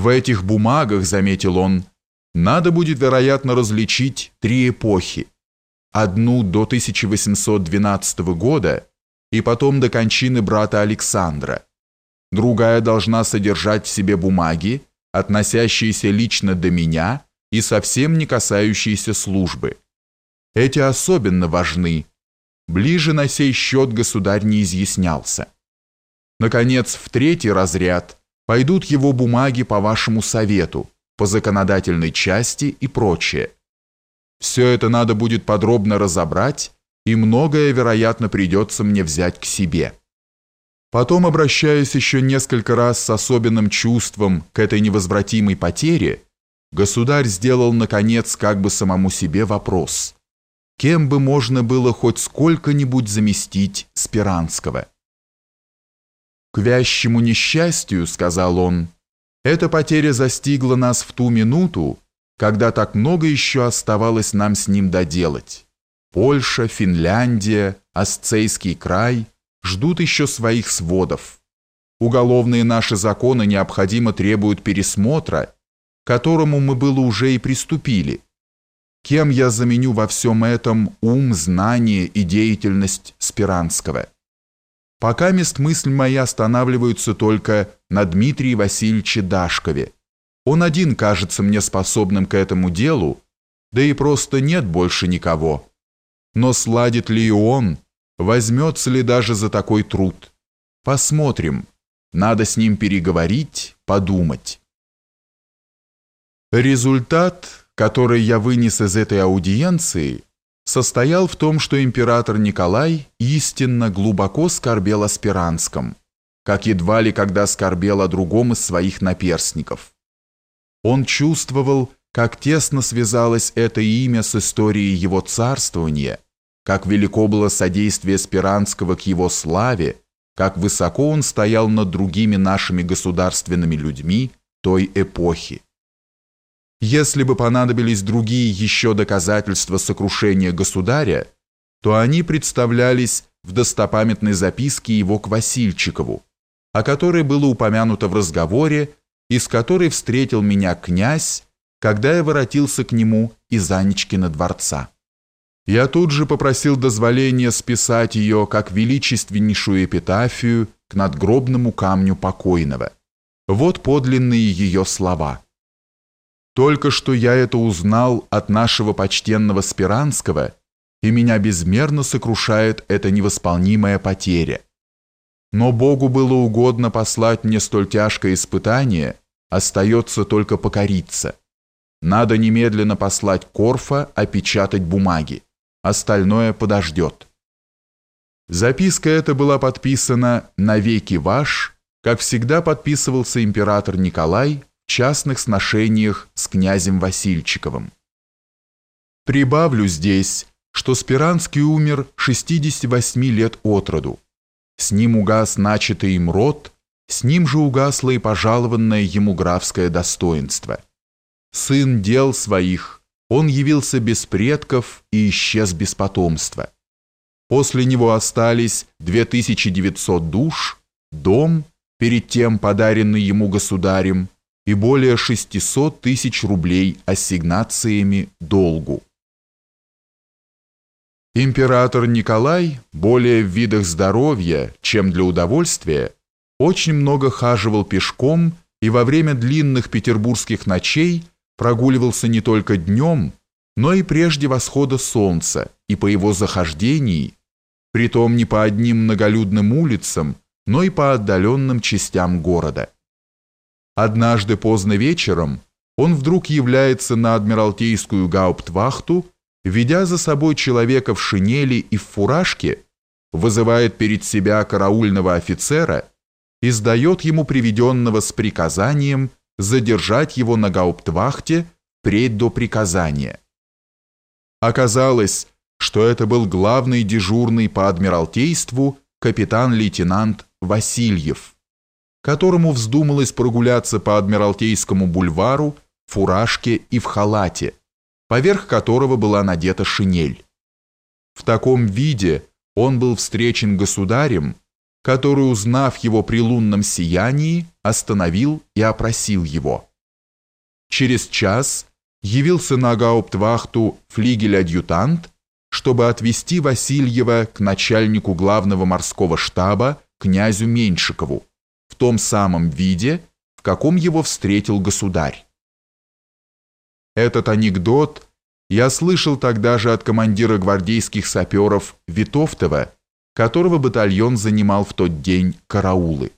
В этих бумагах, заметил он, надо будет, вероятно, различить три эпохи. Одну до 1812 года и потом до кончины брата Александра. Другая должна содержать в себе бумаги, относящиеся лично до меня и совсем не касающиеся службы. Эти особенно важны. Ближе на сей счет государь не изъяснялся. Наконец, в третий разряд пойдут его бумаги по вашему совету, по законодательной части и прочее. Все это надо будет подробно разобрать, и многое, вероятно, придется мне взять к себе. Потом, обращаясь еще несколько раз с особенным чувством к этой невозвратимой потере, государь сделал, наконец, как бы самому себе вопрос. Кем бы можно было хоть сколько-нибудь заместить Спиранского? «К вящему несчастью, — сказал он, — эта потеря застигла нас в ту минуту, когда так много еще оставалось нам с ним доделать. Польша, Финляндия, Асцейский край — ждут еще своих сводов. Уголовные наши законы необходимо требуют пересмотра, которому мы было уже и приступили. Кем я заменю во всем этом ум, знание и деятельность Спиранского? Пока мест мысль мои останавливаются только на Дмитрии Васильевиче Дашкове. Он один кажется мне способным к этому делу, да и просто нет больше никого. Но сладит ли и он, возьмется ли даже за такой труд. Посмотрим. Надо с ним переговорить, подумать. Результат, который я вынес из этой аудиенции, состоял в том, что император Николай истинно глубоко скорбел о Спиранском, как едва ли когда скорбел о другом из своих наперсников. Он чувствовал, как тесно связалось это имя с историей его царствования – как велико было содействие Спиранского к его славе, как высоко он стоял над другими нашими государственными людьми той эпохи. Если бы понадобились другие еще доказательства сокрушения государя, то они представлялись в достопамятной записке его к Васильчикову, о которой было упомянуто в разговоре, из которой встретил меня князь, когда я воротился к нему из Анечкина дворца. Я тут же попросил дозволения списать ее как величественнейшую эпитафию к надгробному камню покойного. Вот подлинные ее слова. «Только что я это узнал от нашего почтенного Спиранского, и меня безмерно сокрушает эта невосполнимая потеря. Но Богу было угодно послать мне столь тяжкое испытание, остается только покориться. Надо немедленно послать Корфа опечатать бумаги остальное подождет. Записка эта была подписана «Навеки ваш», как всегда подписывался император Николай частных сношениях с князем Васильчиковым. Прибавлю здесь, что Спиранский умер 68 лет от роду. С ним угас начатый им род, с ним же угасло и пожалованное ему графское достоинство. Сын дел своих – он явился без предков и исчез без потомства. После него остались 2900 душ, дом, перед тем подаренный ему государем, и более 600 тысяч рублей ассигнациями долгу. Император Николай, более в видах здоровья, чем для удовольствия, очень много хаживал пешком и во время длинных петербургских ночей прогуливался не только днем, но и прежде восхода солнца и по его захождении, притом не по одним многолюдным улицам, но и по отдаленным частям города. Однажды поздно вечером он вдруг является на Адмиралтейскую гауптвахту, ведя за собой человека в шинели и в фуражке, вызывает перед себя караульного офицера и сдает ему приведенного с приказанием задержать его на гауптвахте впредь до приказания. Оказалось, что это был главный дежурный по адмиралтейству капитан-лейтенант Васильев, которому вздумалось прогуляться по Адмиралтейскому бульвару в фуражке и в халате, поверх которого была надета шинель. В таком виде он был встречен государем, который, узнав его при лунном сиянии, остановил и опросил его – через час явился на гауптвахту флигель-адъютант, чтобы отвезти Васильева к начальнику главного морского штаба князю Меньшикову в том самом виде, в каком его встретил государь. Этот анекдот я слышал тогда же от командира гвардейских саперов Витовтова, которого батальон занимал в тот день караулы.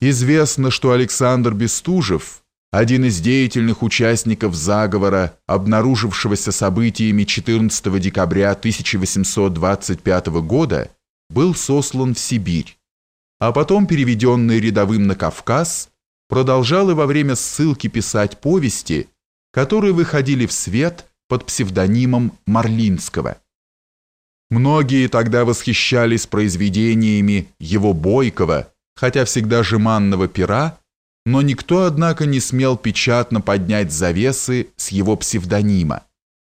Известно, что Александр Бестужев, один из деятельных участников заговора, обнаружившегося событиями 14 декабря 1825 года, был сослан в Сибирь, а потом переведенный рядовым на Кавказ, продолжал и во время ссылки писать повести, которые выходили в свет под псевдонимом Марлинского. Многие тогда восхищались произведениями его бойкого, хотя всегда жеманного пера, но никто, однако, не смел печатно поднять завесы с его псевдонима.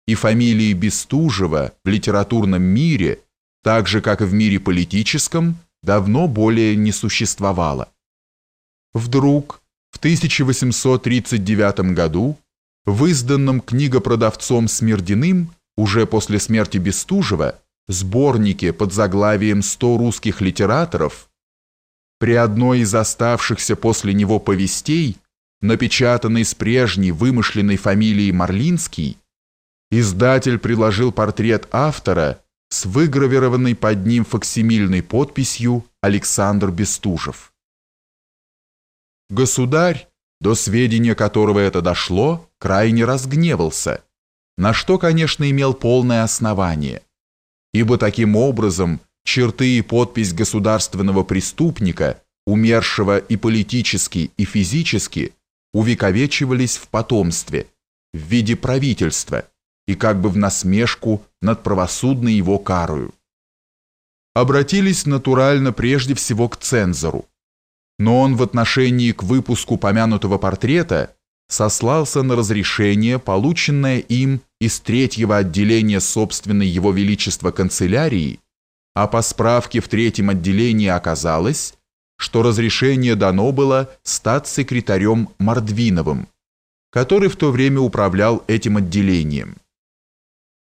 И фамилии Бестужева в литературном мире, так же, как и в мире политическом, давно более не существовало. Вдруг в 1839 году в изданном книгопродавцом Смердиным уже после смерти Бестужева сборнике под заглавием «100 русских литераторов» При одной из оставшихся после него повестей, напечатанной с прежней вымышленной фамилией Марлинский, издатель приложил портрет автора с выгравированной под ним факсимильной подписью Александр Бестужев. Государь, до сведения которого это дошло, крайне разгневался, на что, конечно, имел полное основание, ибо таким образом черты и подпись государственного преступника, умершего и политически, и физически, увековечивались в потомстве, в виде правительства и как бы в насмешку над правосудной его карою. Обратились натурально прежде всего к цензору, но он в отношении к выпуску помянутого портрета сослался на разрешение, полученное им из третьего отделения собственной его величества канцелярии, а по справке в третьем отделении оказалось, что разрешение дано было статс-секретарем Мордвиновым, который в то время управлял этим отделением.